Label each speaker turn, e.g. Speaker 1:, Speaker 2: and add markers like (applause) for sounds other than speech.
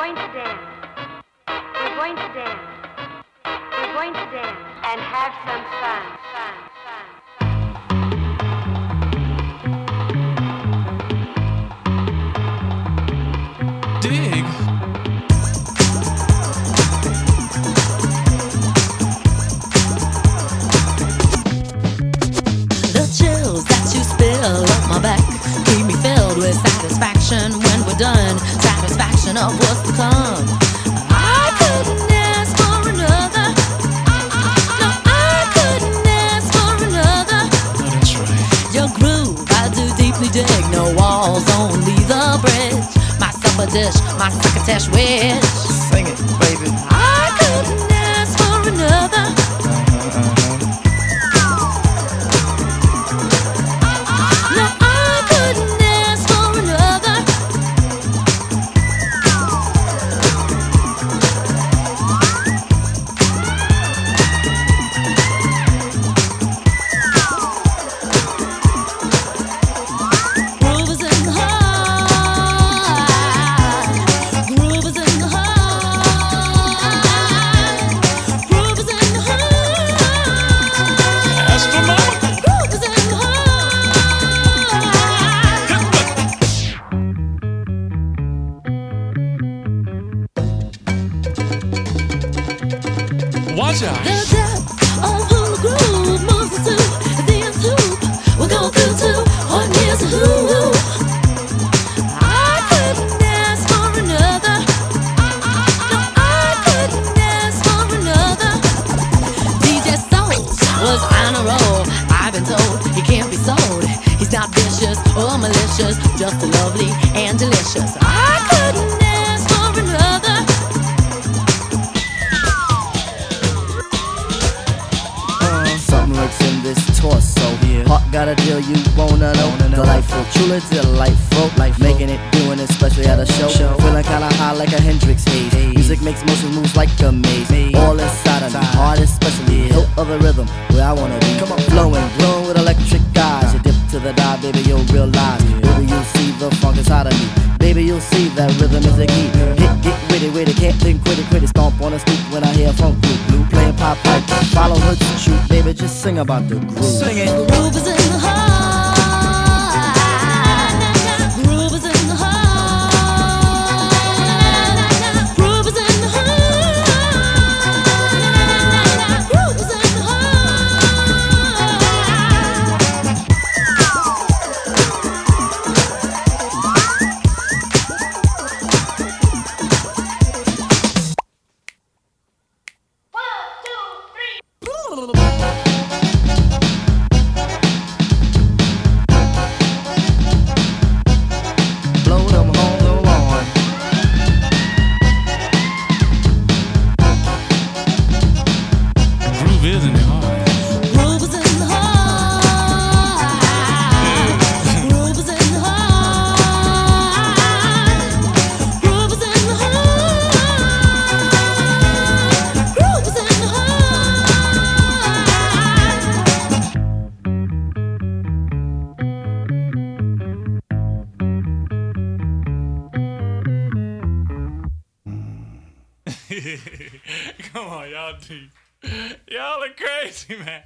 Speaker 1: going to dance. We're going to dance. We're going to dance and have some fun. Fun. Fun.
Speaker 2: Dig.
Speaker 3: Satisfaction of what's to come. I couldn't ask for another. No, I couldn't ask for another. Your groove, I do deeply dig. No walls, only the bridge. My supper dish, my succotash wish.
Speaker 4: Sing it, baby.
Speaker 3: Malicious, just lovely and delicious.
Speaker 4: This torso. Heart got a deal you wanna know. Delightful, truly delightful. Life full life making it, doing it, especially at a show. Feeling kinda high like a Hendrix haze. Music makes motion moves like a maze. All inside of me, heart especially. Hilt of the rhythm, where I wanna be. Come on, flowing, glowing to the dive, baby, you'll realize. Baby, you'll see the funk inside of me. Baby, you'll see that rhythm is the key. Hit, get witty, witty, can't think, quit it, quit it. Stomp on the stoop when I hear funk blue, blue playing pop pipe. Follow her to shoot, baby, just sing about the groove. Sing it.
Speaker 3: Groove is in the heart. (laughs)
Speaker 2: Come on, y'all. Y'all are crazy, man.